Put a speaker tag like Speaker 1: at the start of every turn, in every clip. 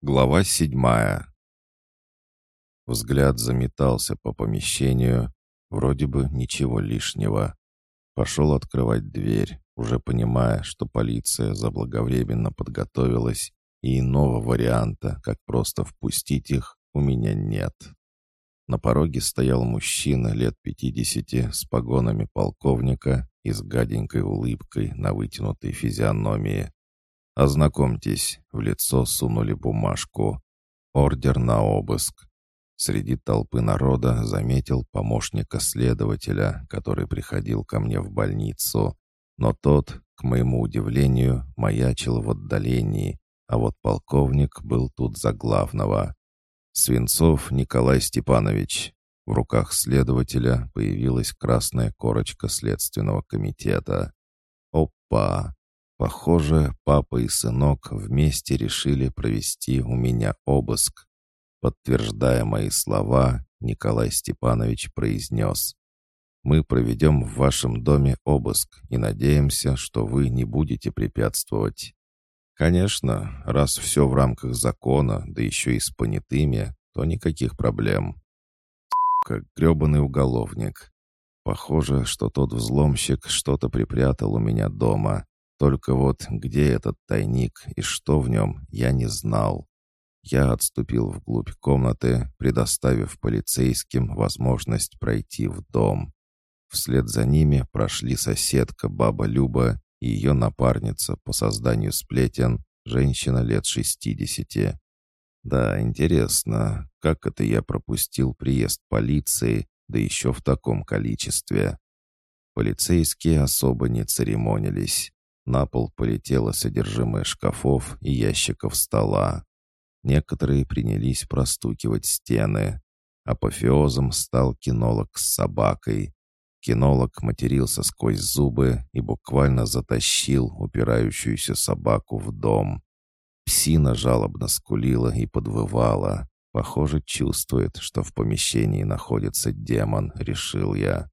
Speaker 1: Глава седьмая. Взгляд заметался по помещению, вроде бы ничего лишнего. Пошел открывать дверь, уже понимая, что полиция заблаговременно подготовилась, и иного варианта, как просто впустить их, у меня нет. На пороге стоял мужчина лет пятидесяти с погонами полковника и с гаденькой улыбкой на вытянутой физиономии. «Ознакомьтесь», — в лицо сунули бумажку. «Ордер на обыск». Среди толпы народа заметил помощника следователя, который приходил ко мне в больницу. Но тот, к моему удивлению, маячил в отдалении, а вот полковник был тут за главного. «Свинцов Николай Степанович». В руках следователя появилась красная корочка следственного комитета. «Опа! Похоже, папа и сынок вместе решили провести у меня обыск. Подтверждая мои слова, Николай Степанович произнес. «Мы проведем в вашем доме обыск и надеемся, что вы не будете препятствовать». «Конечно, раз все в рамках закона, да еще и с понятыми, то никаких проблем». Как гребаный уголовник. Похоже, что тот взломщик что-то припрятал у меня дома, только вот где этот тайник и что в нем, я не знал. Я отступил вглубь комнаты, предоставив полицейским возможность пройти в дом. Вслед за ними прошли соседка баба Люба и ее напарница по созданию сплетен, женщина лет шестидесяти. Да, интересно, как это я пропустил приезд полиции, да еще в таком количестве. Полицейские особо не церемонились. На пол полетело содержимое шкафов и ящиков стола. Некоторые принялись простукивать стены. Апофеозом стал кинолог с собакой. Кинолог матерился сквозь зубы и буквально затащил упирающуюся собаку в дом. Псина жалобно скулила и подвывала. Похоже, чувствует, что в помещении находится демон, решил я.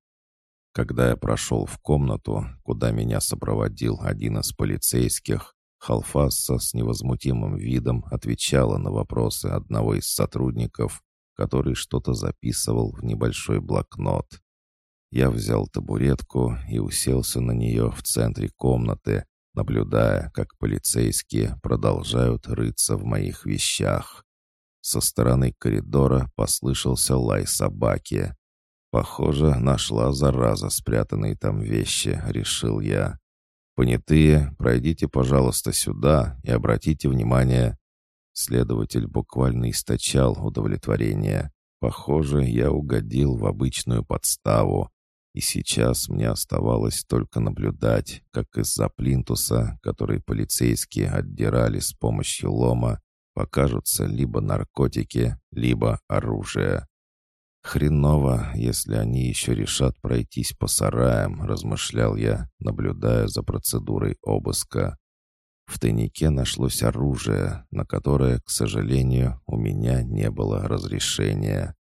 Speaker 1: Когда я прошел в комнату, куда меня сопроводил один из полицейских, Халфасса с невозмутимым видом отвечала на вопросы одного из сотрудников, который что-то записывал в небольшой блокнот. Я взял табуретку и уселся на нее в центре комнаты, наблюдая, как полицейские продолжают рыться в моих вещах. Со стороны коридора послышался лай собаки. Похоже, нашла зараза спрятанные там вещи, решил я. Понятые, пройдите, пожалуйста, сюда и обратите внимание. Следователь буквально источал удовлетворение. Похоже, я угодил в обычную подставу. И сейчас мне оставалось только наблюдать, как из-за плинтуса, который полицейские отдирали с помощью лома, покажутся либо наркотики, либо оружие. «Хреново, если они еще решат пройтись по сараям», — размышлял я, наблюдая за процедурой обыска. В тайнике нашлось оружие, на которое, к сожалению, у меня не было разрешения.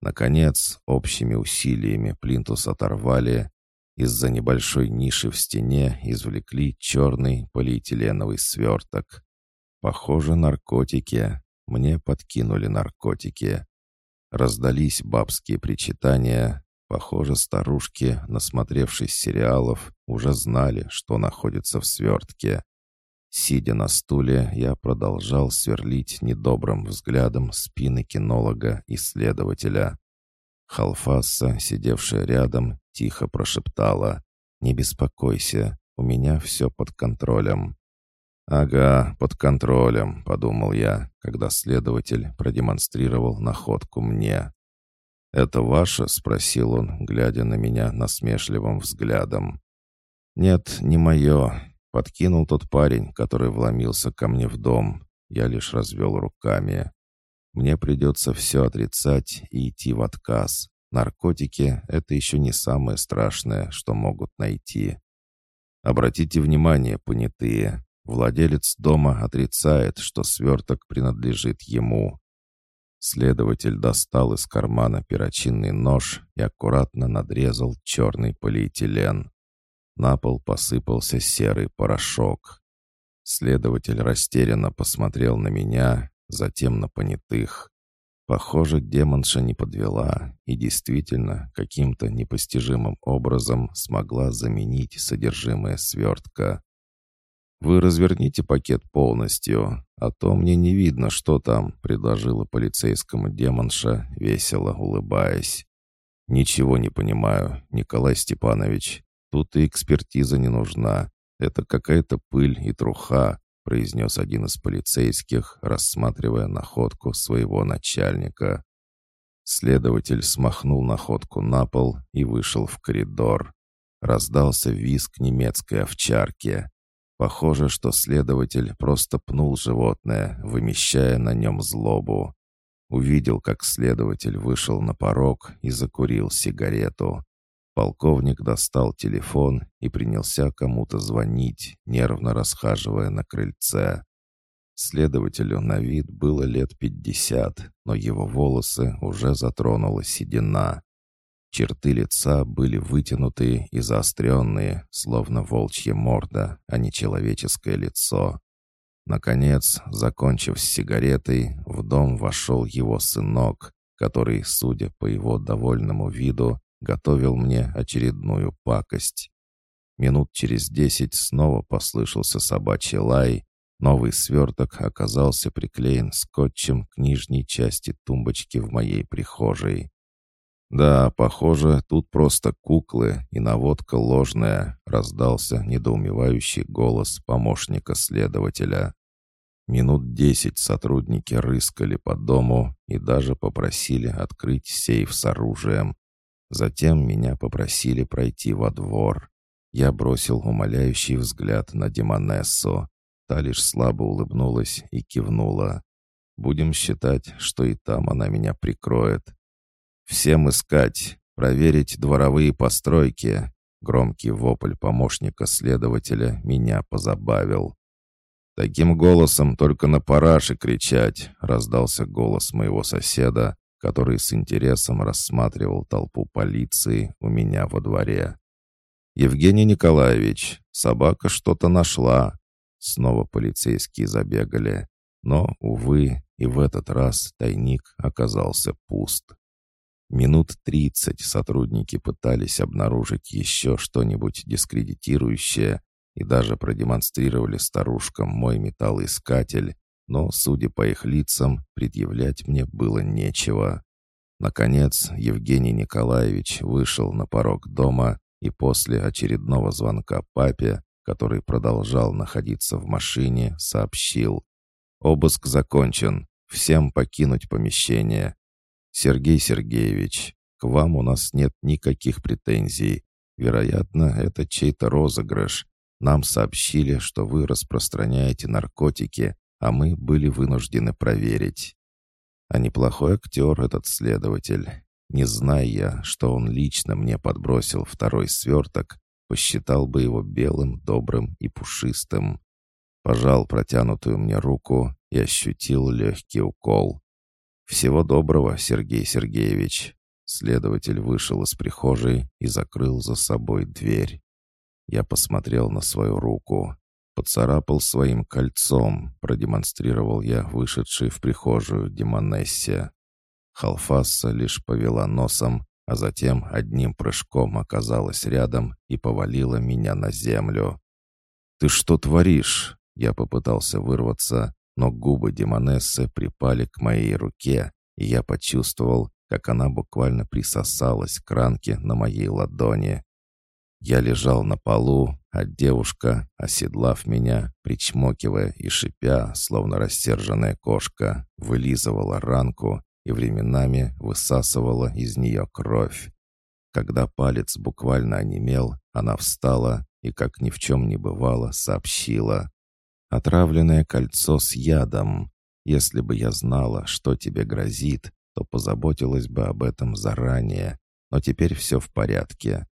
Speaker 1: Наконец, общими усилиями плинтус оторвали. Из-за небольшой ниши в стене извлекли черный полиэтиленовый сверток. Похоже, наркотики. Мне подкинули наркотики. Раздались бабские причитания. Похоже, старушки, насмотревшись сериалов, уже знали, что находится в свертке. Сидя на стуле, я продолжал сверлить недобрым взглядом спины кинолога и следователя. Халфаса, сидевшая рядом, тихо прошептала. «Не беспокойся, у меня все под контролем». «Ага, под контролем», — подумал я, когда следователь продемонстрировал находку мне. «Это ваше?» — спросил он, глядя на меня насмешливым взглядом. «Нет, не мое», — подкинул тот парень, который вломился ко мне в дом. Я лишь развел руками. «Мне придется все отрицать и идти в отказ. Наркотики — это еще не самое страшное, что могут найти. Обратите внимание, понятые, Владелец дома отрицает, что сверток принадлежит ему. Следователь достал из кармана перочинный нож и аккуратно надрезал черный полиэтилен. На пол посыпался серый порошок. Следователь растерянно посмотрел на меня, затем на понятых. Похоже, демонша не подвела и действительно каким-то непостижимым образом смогла заменить содержимое свертка. «Вы разверните пакет полностью, а то мне не видно, что там», — предложила полицейскому демонша, весело улыбаясь. «Ничего не понимаю, Николай Степанович. Тут и экспертиза не нужна. Это какая-то пыль и труха произнес один из полицейских, рассматривая находку своего начальника. Следователь смахнул находку на пол и вышел в коридор. Раздался визг немецкой овчарки. Похоже, что следователь просто пнул животное, вымещая на нем злобу. Увидел, как следователь вышел на порог и закурил сигарету. Полковник достал телефон и принялся кому-то звонить, нервно расхаживая на крыльце. Следователю на вид было лет пятьдесят, но его волосы уже затронула седина. Черты лица были вытянутые и заостренные, словно волчья морда, а не человеческое лицо. Наконец, закончив с сигаретой, в дом вошел его сынок, который, судя по его довольному виду, готовил мне очередную пакость. Минут через десять снова послышался собачий лай. Новый сверток оказался приклеен скотчем к нижней части тумбочки в моей прихожей. «Да, похоже, тут просто куклы и наводка ложная», — раздался недоумевающий голос помощника следователя. Минут десять сотрудники рыскали по дому и даже попросили открыть сейф с оружием, Затем меня попросили пройти во двор. Я бросил умоляющий взгляд на Демонессу. Та лишь слабо улыбнулась и кивнула. Будем считать, что и там она меня прикроет. «Всем искать, проверить дворовые постройки». Громкий вопль помощника следователя меня позабавил. «Таким голосом только на параше кричать!» — раздался голос моего соседа, который с интересом рассматривал толпу полиции у меня во дворе. «Евгений Николаевич, собака что-то нашла». Снова полицейские забегали. Но, увы, и в этот раз тайник оказался пуст. Минут тридцать сотрудники пытались обнаружить еще что-нибудь дискредитирующее и даже продемонстрировали старушкам мой металлоискатель, но, судя по их лицам, предъявлять мне было нечего. Наконец, Евгений Николаевич вышел на порог дома и после очередного звонка папе, который продолжал находиться в машине, сообщил. «Обыск закончен. Всем покинуть помещение. Сергей Сергеевич, к вам у нас нет никаких претензий. Вероятно, это чей-то розыгрыш. Нам сообщили, что вы распространяете наркотики, а мы были вынуждены проверить. А неплохой актер этот следователь. Не зная я, что он лично мне подбросил второй сверток, посчитал бы его белым, добрым и пушистым. Пожал протянутую мне руку и ощутил легкий укол. «Всего доброго, Сергей Сергеевич!» Следователь вышел из прихожей и закрыл за собой дверь. Я посмотрел на свою руку. Поцарапал своим кольцом, продемонстрировал я вышедший в прихожую Демонессе. Халфасса лишь повела носом, а затем одним прыжком оказалась рядом и повалила меня на землю. «Ты что творишь?» Я попытался вырваться, но губы Демонессы припали к моей руке, и я почувствовал, как она буквально присосалась к ранке на моей ладони. Я лежал на полу, а девушка, оседлав меня, причмокивая и шипя, словно рассерженная кошка, вылизывала ранку и временами высасывала из нее кровь. Когда палец буквально онемел, она встала и, как ни в чем не бывало, сообщила. «Отравленное кольцо с ядом. Если бы я знала, что тебе грозит, то позаботилась бы об этом заранее. Но теперь все в порядке.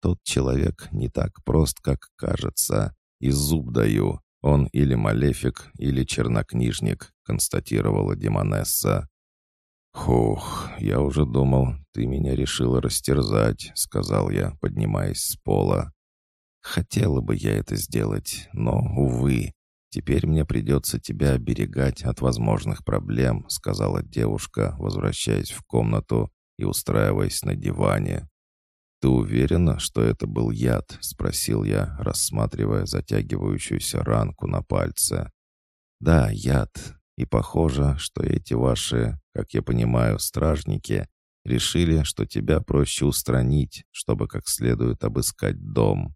Speaker 1: Тот человек не так прост, как кажется. И зуб даю. Он или малефик, или чернокнижник», — констатировала Демонесса. «Хух, я уже думал, ты меня решила растерзать», — сказал я, поднимаясь с пола. «Хотела бы я это сделать, но, увы, «Теперь мне придется тебя оберегать от возможных проблем», — сказала девушка, возвращаясь в комнату и устраиваясь на диване. «Ты уверена, что это был яд?» — спросил я, рассматривая затягивающуюся ранку на пальце. «Да, яд. И похоже, что эти ваши, как я понимаю, стражники решили, что тебя проще устранить, чтобы как следует обыскать дом.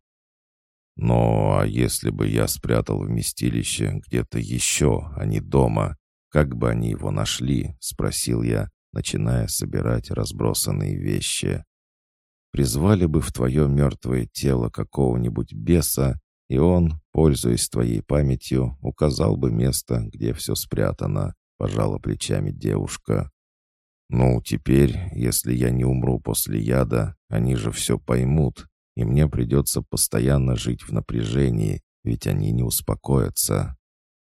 Speaker 1: Но а если бы я спрятал вместилище где-то еще, а не дома, как бы они его нашли?» — спросил я, начиная собирать разбросанные вещи. «Призвали бы в твое мертвое тело какого-нибудь беса, и он, пользуясь твоей памятью, указал бы место, где все спрятано», — пожала плечами девушка. «Ну, теперь, если я не умру после яда, они же все поймут, и мне придется постоянно жить в напряжении, ведь они не успокоятся.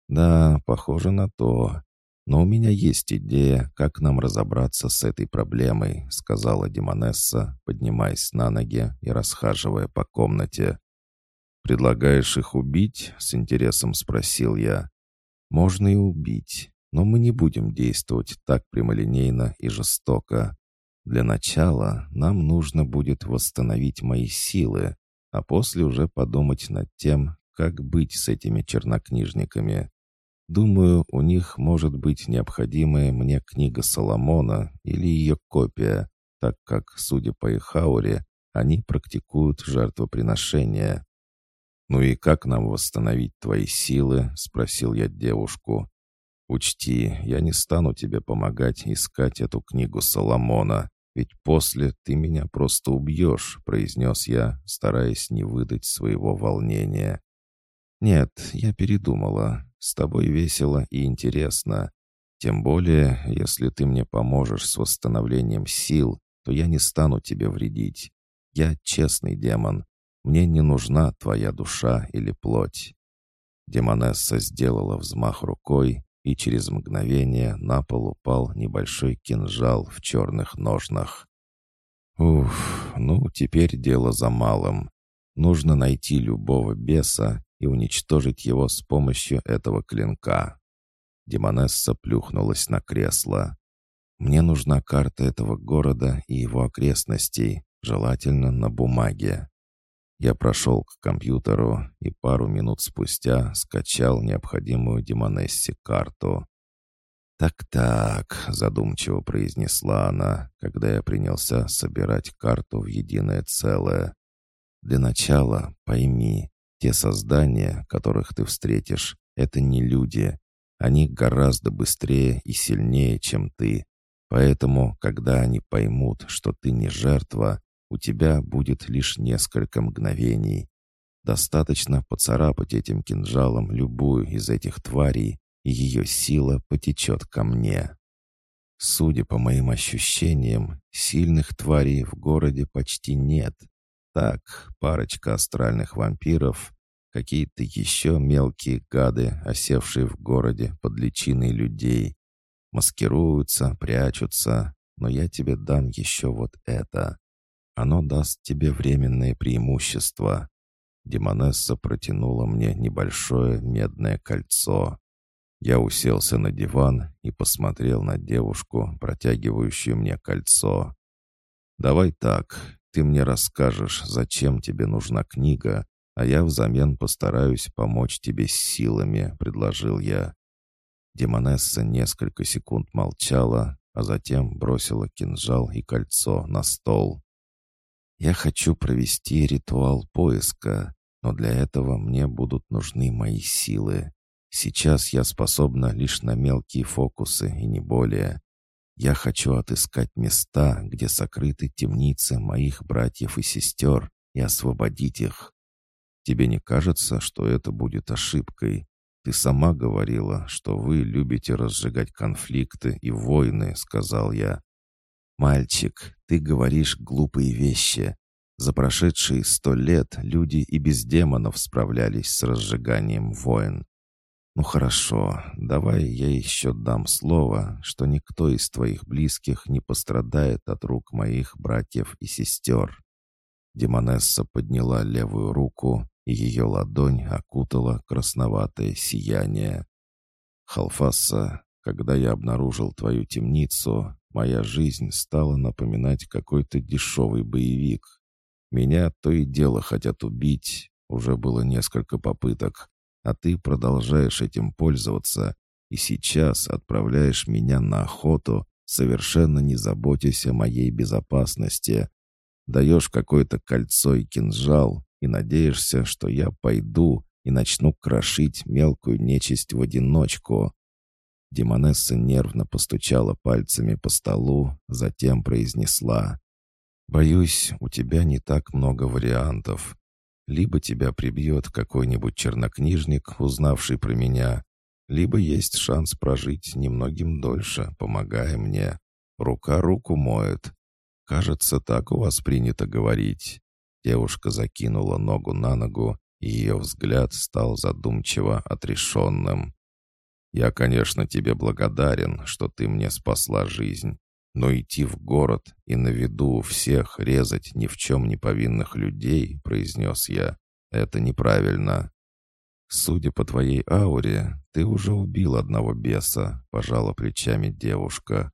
Speaker 1: Да, похоже на то. Но у меня есть идея, как нам разобраться с этой проблемой, сказала Демонесса, поднимаясь на ноги и расхаживая по комнате. «Предлагаешь их убить?» — с интересом спросил я. «Можно и убить, но мы не будем действовать так прямолинейно и жестоко. Для начала нам нужно будет восстановить мои силы, а после уже подумать над тем, как быть с этими чернокнижниками. Думаю, у них может быть необходимая мне книга Соломона или ее копия, так как, судя по их ауре, они практикуют жертвоприношения. «Ну и как нам восстановить твои силы?» — спросил я девушку. «Учти, я не стану тебе помогать искать эту книгу Соломона. «Ведь после ты меня просто убьешь», — произнес я, стараясь не выдать своего волнения. «Нет, я передумала. С тобой весело и интересно. Тем более, если ты мне поможешь с восстановлением сил, то я не стану тебе вредить. Я честный демон. Мне не нужна твоя душа или плоть». Демонесса сделала взмах рукой, и через мгновение на пол упал небольшой кинжал в черных ножнах. Уф, ну теперь дело за малым. Нужно найти любого беса и уничтожить его с помощью этого клинка. Демонесса плюхнулась на кресло. «Мне нужна карта этого города и его окрестностей, желательно на бумаге. Я прошел к компьютеру и пару минут спустя скачал необходимую Демонессе карту. «Так-так», — задумчиво произнесла она, когда я принялся собирать карту в единое целое. «Для начала пойми, те создания, которых ты встретишь, это не люди. Они гораздо быстрее и сильнее, чем ты. Поэтому, когда они поймут, что ты не жертва, у тебя будет лишь несколько мгновений. Достаточно поцарапать этим кинжалом любую из этих тварей, и ее сила потечет ко мне. Судя по моим ощущениям, сильных тварей в городе почти нет. Так, парочка астральных вампиров, какие-то еще мелкие гады, осевшие в городе под личиной людей. Маскируются, прячутся, но я тебе дам еще вот это. Оно даст тебе временное преимущество». Демонесса протянула мне небольшое медное кольцо. Я уселся на диван и посмотрел на девушку, протягивающую мне кольцо. «Давай так, ты мне расскажешь, зачем тебе нужна книга, а я взамен постараюсь помочь тебе с силами», — предложил я. Демонесса несколько секунд молчала, а затем бросила кинжал и кольцо на стол. Я хочу провести ритуал поиска, но для этого мне будут нужны мои силы. Сейчас я способна лишь на мелкие фокусы и не более. Я хочу отыскать места, где сокрыты темницы моих братьев и сестер, и освободить их. Тебе не кажется, что это будет ошибкой? Ты сама говорила, что вы любите разжигать конфликты и войны, сказал я. «Мальчик, ты говоришь глупые вещи. За прошедшие сто лет люди и без демонов справлялись с разжиганием войн. Ну хорошо, давай я еще дам слово, что никто из твоих близких не пострадает от рук моих братьев и сестер». Демонесса подняла левую руку, и ее ладонь окутала красноватое сияние. «Халфаса, когда я обнаружил твою темницу, моя жизнь стала напоминать какой-то дешевый боевик. Меня то и дело хотят убить, уже было несколько попыток, а ты продолжаешь этим пользоваться и сейчас отправляешь меня на охоту, совершенно не заботясь о моей безопасности. Даешь какое-то кольцо и кинжал и надеешься, что я пойду и начну крошить мелкую нечисть в одиночку. Демонесса нервно постучала пальцами по столу, затем произнесла. «Боюсь, у тебя не так много вариантов. Либо тебя прибьет какой-нибудь чернокнижник, узнавший про меня, либо есть шанс прожить немногим дольше, помогая мне. Рука руку моет. Кажется, так у вас принято говорить». Девушка закинула ногу на ногу, и ее взгляд стал задумчиво отрешенным. «Я, конечно, тебе благодарен, что ты мне спасла жизнь, но идти в город и на виду у всех резать ни в чем не повинных людей, — произнес я, — это неправильно. Судя по твоей ауре, ты уже убил одного беса, — пожала плечами девушка.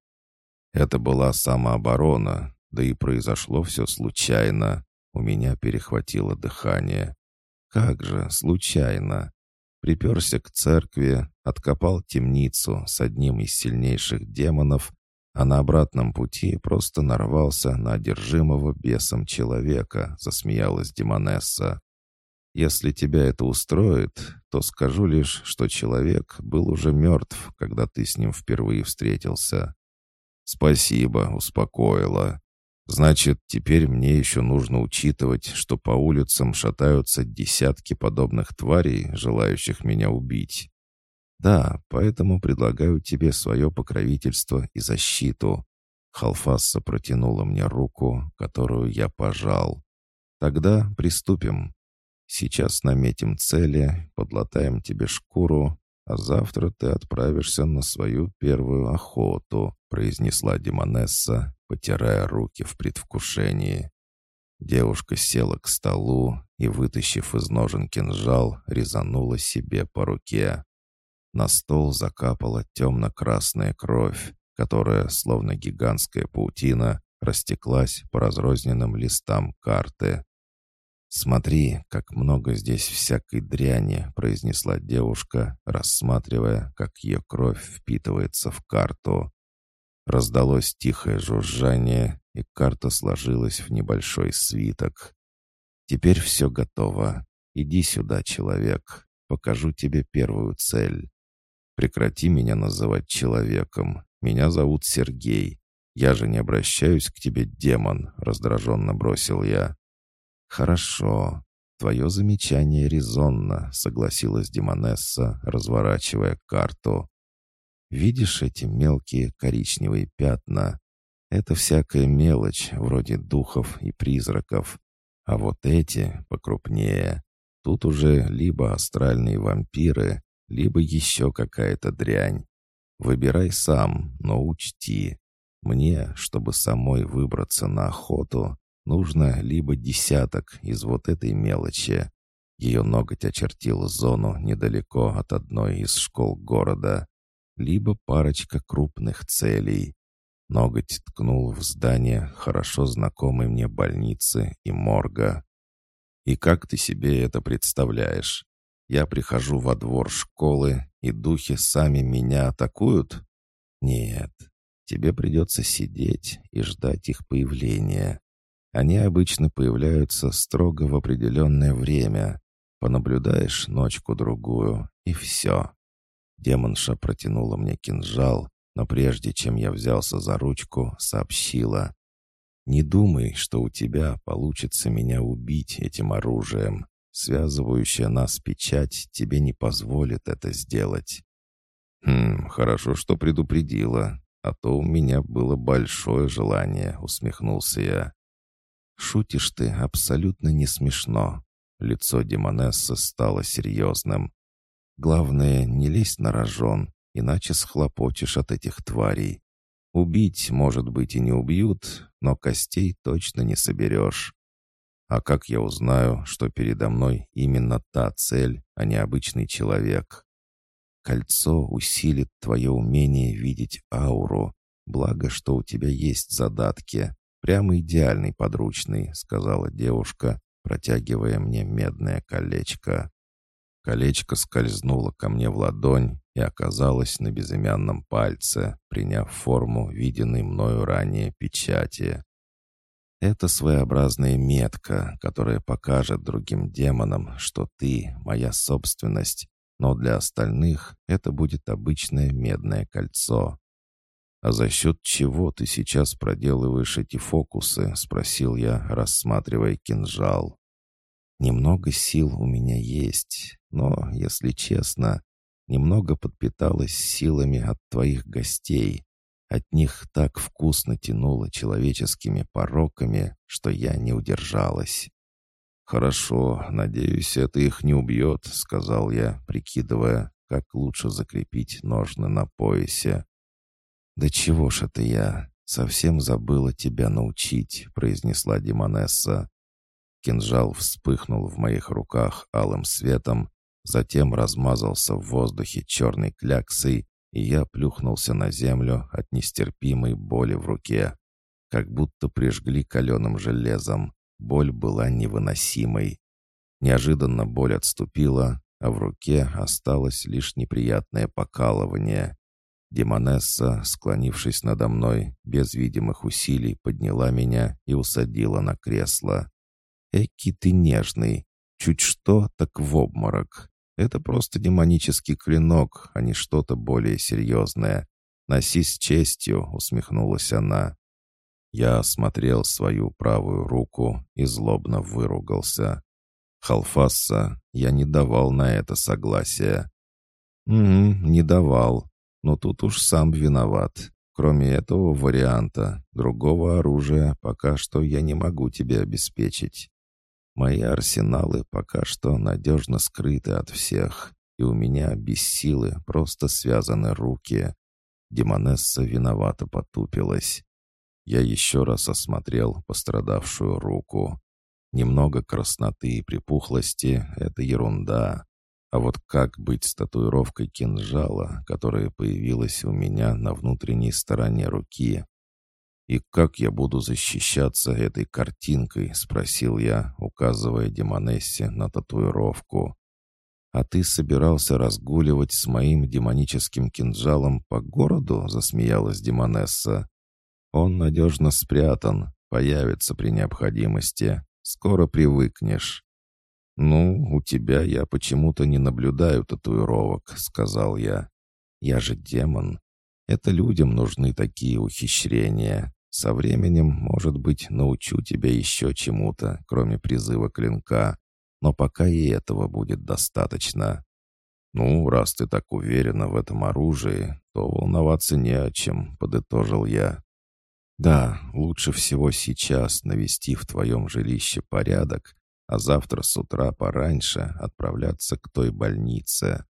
Speaker 1: Это была самооборона, да и произошло все случайно. У меня перехватило дыхание. Как же, случайно. Приперся к церкви, откопал темницу с одним из сильнейших демонов, а на обратном пути просто нарвался на одержимого бесом человека, засмеялась Демонесса. Если тебя это устроит, то скажу лишь, что человек был уже мертв, когда ты с ним впервые встретился. Спасибо, успокоила. Значит, теперь мне еще нужно учитывать, что по улицам шатаются десятки подобных тварей, желающих меня убить. Да, поэтому предлагаю тебе свое покровительство и защиту. Халфасса протянула мне руку, которую я пожал. Тогда приступим. Сейчас наметим цели, подлатаем тебе шкуру, а завтра ты отправишься на свою первую охоту», — произнесла Демонесса, потирая руки в предвкушении. Девушка села к столу и, вытащив из ножен кинжал, резанула себе по руке. На стол закапала темно-красная кровь, которая, словно гигантская паутина, растеклась по разрозненным листам карты. «Смотри, как много здесь всякой дряни», — произнесла девушка, рассматривая, как ее кровь впитывается в карту. Раздалось тихое жужжание, и карта сложилась в небольшой свиток. «Теперь все готово. Иди сюда, человек. Покажу тебе первую цель. Прекрати меня называть человеком. Меня зовут Сергей. Я же не обращаюсь к тебе, демон», — раздраженно бросил я. «Хорошо. Твое замечание резонно», — согласилась Демонесса, разворачивая карту. «Видишь эти мелкие коричневые пятна? Это всякая мелочь, вроде духов и призраков. А вот эти, покрупнее, тут уже либо астральные вампиры, либо еще какая-то дрянь. Выбирай сам, но учти. Мне, чтобы самой выбраться на охоту, Нужно либо десяток из вот этой мелочи. Ее ноготь очертил зону недалеко от одной из школ города, либо парочка крупных целей. Ноготь ткнул в здание хорошо знакомой мне больницы и морга. «И как ты себе это представляешь? Я прихожу во двор школы, и духи сами меня атакуют? Нет, тебе придется сидеть и ждать их появления. Они обычно появляются строго в определенное время. Понаблюдаешь ночку-другую, и все. Демонша протянула мне кинжал, но прежде чем я взялся за ручку, сообщила. «Не думай, что у тебя получится меня убить этим оружием. Связывающая нас печать тебе не позволит это сделать». «Хм, хорошо, что предупредила, а то у меня было большое желание», — усмехнулся я. «Шутишь ты абсолютно не смешно». Лицо Демонессы стало серьезным. «Главное, не лезь на рожон, иначе схлопочешь от этих тварей. Убить, может быть, и не убьют, но костей точно не соберешь. А как я узнаю, что передо мной именно та цель, а не обычный человек? Кольцо усилит твое умение видеть ауру. Благо, что у тебя есть задатки. Прямо идеальный подручный, сказала девушка, протягивая мне медное колечко. Колечко скользнуло ко мне в ладонь и оказалось на безымянном пальце, приняв форму виденной мною ранее печати. Это своеобразная метка, которая покажет другим демонам, что ты — моя собственность, но для остальных это будет обычное медное кольцо. «А за счет чего ты сейчас проделываешь эти фокусы?» — спросил я, рассматривая кинжал. «Немного сил у меня есть, но, если честно, немного подпиталась силами от твоих гостей. От них так вкусно тянуло человеческими пороками, что я не удержалась». «Хорошо, надеюсь, это их не убьет», — сказал я, прикидывая, как лучше закрепить ножны на поясе. «Да чего ж это я? Совсем забыла тебя научить», — произнесла Димонесса. Кинжал вспыхнул в моих руках алым светом, затем размазался в воздухе черной кляксой, и я плюхнулся на землю от нестерпимой боли в руке. Как будто прижгли каленым железом. Боль была невыносимой. Неожиданно боль отступила, а в руке осталось лишь неприятное покалывание. Демонесса, склонившись надо мной, без видимых усилий подняла меня и усадила на кресло. «Эки ты нежный! Чуть что, так в обморок! Это просто демонический клинок, а не что-то более серьезное. Носи с честью!» — усмехнулась она. Я осмотрел свою правую руку и злобно выругался. «Халфасса, я не давал на это согласия». «Угу, не давал. Но тут уж сам виноват. Кроме этого варианта, другого оружия пока что я не могу тебе обеспечить. Мои арсеналы пока что надежно скрыты от всех, и у меня без силы просто связаны руки. Демонесса виновато потупилась. Я еще раз осмотрел пострадавшую руку. Немного красноты и припухлости — это ерунда. А вот как быть с татуировкой кинжала, которая появилась у меня на внутренней стороне руки? «И как я буду защищаться этой картинкой?» — спросил я, указывая Демонессе на татуировку. «А ты собирался разгуливать с моим демоническим кинжалом по городу?» — засмеялась Демонесса. «Он надежно спрятан, появится при необходимости. Скоро привыкнешь». «Ну, у тебя я почему-то не наблюдаю татуировок», — сказал я. «Я же демон. Это людям нужны такие ухищрения. Со временем, может быть, научу тебя еще чему-то, кроме призыва клинка. Но пока и этого будет достаточно». «Ну, раз ты так уверена в этом оружии, то волноваться не о чем», — подытожил я. «Да, лучше всего сейчас навести в твоем жилище порядок а завтра с утра пораньше отправляться к той больнице.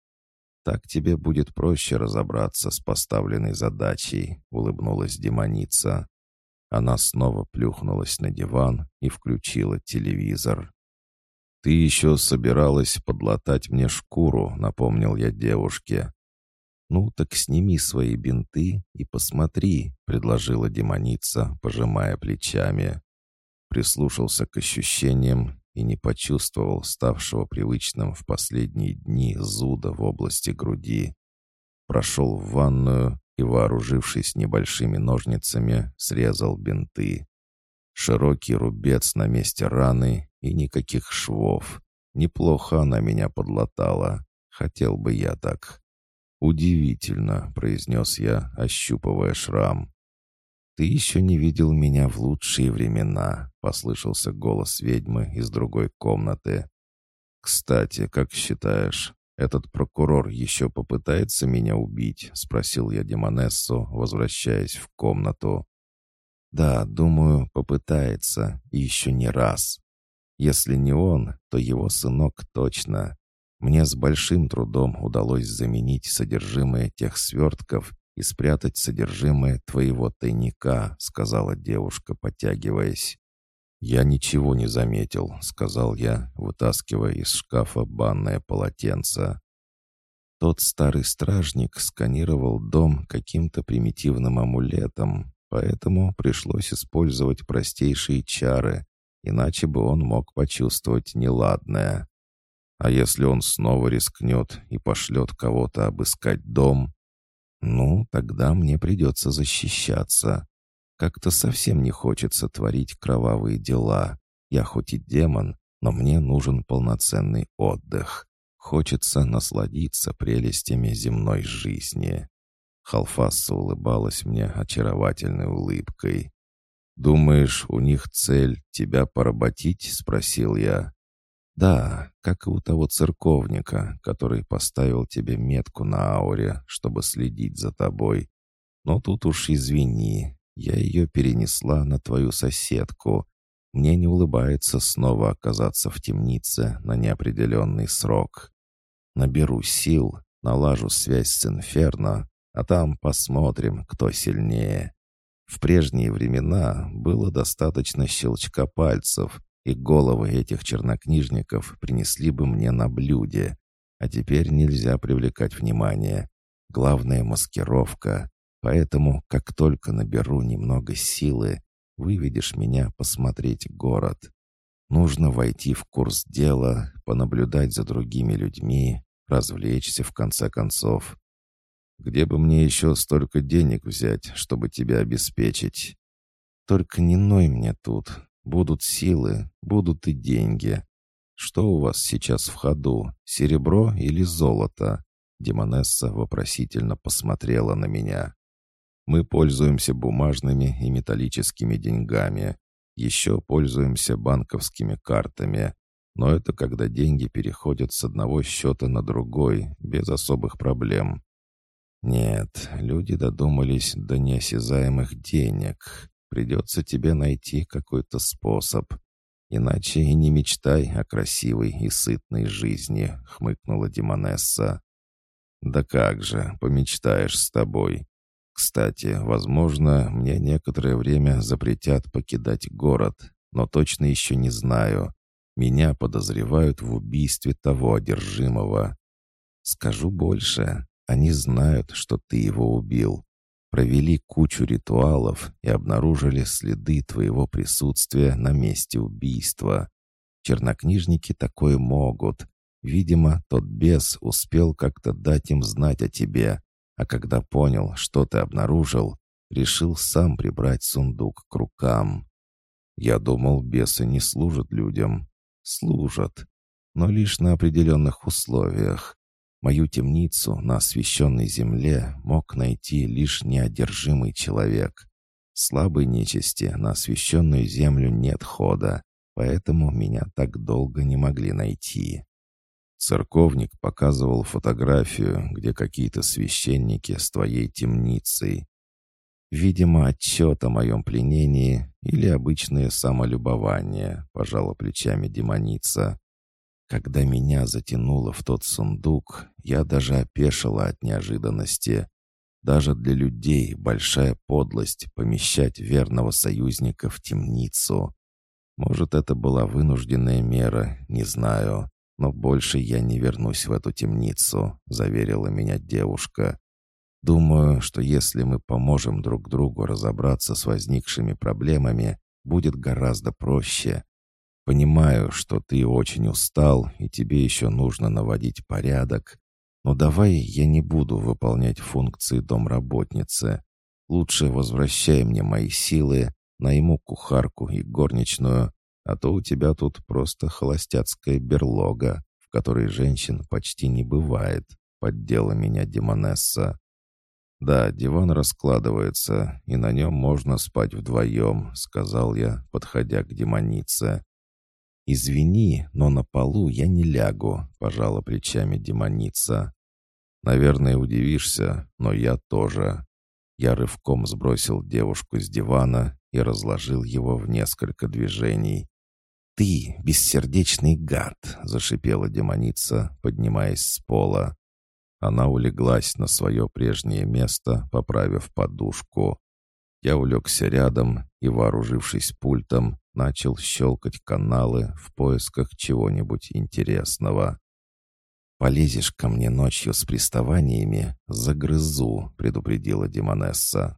Speaker 1: Так тебе будет проще разобраться с поставленной задачей», — улыбнулась демоница. Она снова плюхнулась на диван и включила телевизор. «Ты еще собиралась подлатать мне шкуру», — напомнил я девушке. «Ну так сними свои бинты и посмотри», — предложила демоница, пожимая плечами. Прислушался к ощущениям и не почувствовал ставшего привычным в последние дни зуда в области груди. Прошел в ванную и, вооружившись небольшими ножницами, срезал бинты. Широкий рубец на месте раны и никаких швов. Неплохо она меня подлатала. Хотел бы я так. «Удивительно», — произнес я, ощупывая шрам. «Ты еще не видел меня в лучшие времена», — послышался голос ведьмы из другой комнаты. «Кстати, как считаешь, этот прокурор еще попытается меня убить?» — спросил я Демонессу, возвращаясь в комнату. «Да, думаю, попытается, и еще не раз. Если не он, то его сынок точно. Мне с большим трудом удалось заменить содержимое тех свертков и спрятать содержимое твоего тайника», — сказала девушка, потягиваясь. «Я ничего не заметил», — сказал я, вытаскивая из шкафа банное полотенце. Тот старый стражник сканировал дом каким-то примитивным амулетом, поэтому пришлось использовать простейшие чары, иначе бы он мог почувствовать неладное. А если он снова рискнет и пошлет кого-то обыскать дом? Ну, тогда мне придется защищаться. Как-то совсем не хочется творить кровавые дела. Я хоть и демон, но мне нужен полноценный отдых. Хочется насладиться прелестями земной жизни. Халфасса улыбалась мне очаровательной улыбкой. «Думаешь, у них цель тебя поработить?» — спросил я. «Да, как и у того церковника, который поставил тебе метку на ауре, чтобы следить за тобой. Но тут уж извини, я ее перенесла на твою соседку. Мне не улыбается снова оказаться в темнице на неопределенный срок. Наберу сил, налажу связь с Инферно, а там посмотрим, кто сильнее. В прежние времена было достаточно щелчка пальцев, и головы этих чернокнижников принесли бы мне на блюде. А теперь нельзя привлекать внимание. Главное — маскировка. Поэтому, как только наберу немного силы, выведешь меня посмотреть город. Нужно войти в курс дела, понаблюдать за другими людьми, развлечься в конце концов. Где бы мне еще столько денег взять, чтобы тебя обеспечить? Только не ной мне тут. Будут силы, будут и деньги. Что у вас сейчас в ходу, серебро или золото?» Демонесса вопросительно посмотрела на меня. Мы пользуемся бумажными и металлическими деньгами. Еще пользуемся банковскими картами. Но это когда деньги переходят с одного счета на другой, без особых проблем. Нет, люди додумались до неосязаемых денег. Придется тебе найти какой-то способ. Иначе и не мечтай о красивой и сытной жизни, хмыкнула Димонесса. Да как же, помечтаешь с тобой. Кстати, возможно, мне некоторое время запретят покидать город, но точно еще не знаю. Меня подозревают в убийстве того одержимого. Скажу больше, они знают, что ты его убил. Провели кучу ритуалов и обнаружили следы твоего присутствия на месте убийства. Чернокнижники такое могут. Видимо, тот бес успел как-то дать им знать о тебе, а когда понял, что ты обнаружил, решил сам прибрать сундук к рукам. Я думал, бесы не служат людям. Служат, но лишь на определенных условиях. Мою темницу на освященной земле мог найти лишь неодержимый человек. Слабой нечисти на освященную землю нет хода, поэтому меня так долго не могли найти. Церковник показывал фотографию, где какие-то священники с твоей темницей. Видимо, отчет о моем пленении или обычное самолюбование, пожала плечами демоница. Когда меня затянуло в тот сундук, я даже опешила от неожиданности. Даже для людей большая подлость помещать верного союзника в темницу. Может, это была вынужденная мера, не знаю. «Но больше я не вернусь в эту темницу», — заверила меня девушка. «Думаю, что если мы поможем друг другу разобраться с возникшими проблемами, будет гораздо проще. Понимаю, что ты очень устал, и тебе еще нужно наводить порядок, но давай я не буду выполнять функции домработницы. Лучше возвращай мне мои силы, найму кухарку и горничную, а то у тебя тут просто холостяцкая берлога, в которой женщин почти не бывает», — поддела меня Демонесса. «Да, диван раскладывается, и на нем можно спать вдвоем», — сказал я, подходя к демонице. «Извини, но на полу я не лягу», — пожала плечами демоница. «Наверное, удивишься, но я тоже». Я рывком сбросил девушку с дивана и разложил его в несколько движений. «Ты, бессердечный гад!» — зашипела демоница, поднимаясь с пола. Она улеглась на свое прежнее место, поправив подушку. Я улегся рядом и, вооружившись пультом, начал щелкать каналы в поисках чего-нибудь интересного. «Полезешь ко мне ночью с приставаниями, загрызу», — предупредила Демонесса.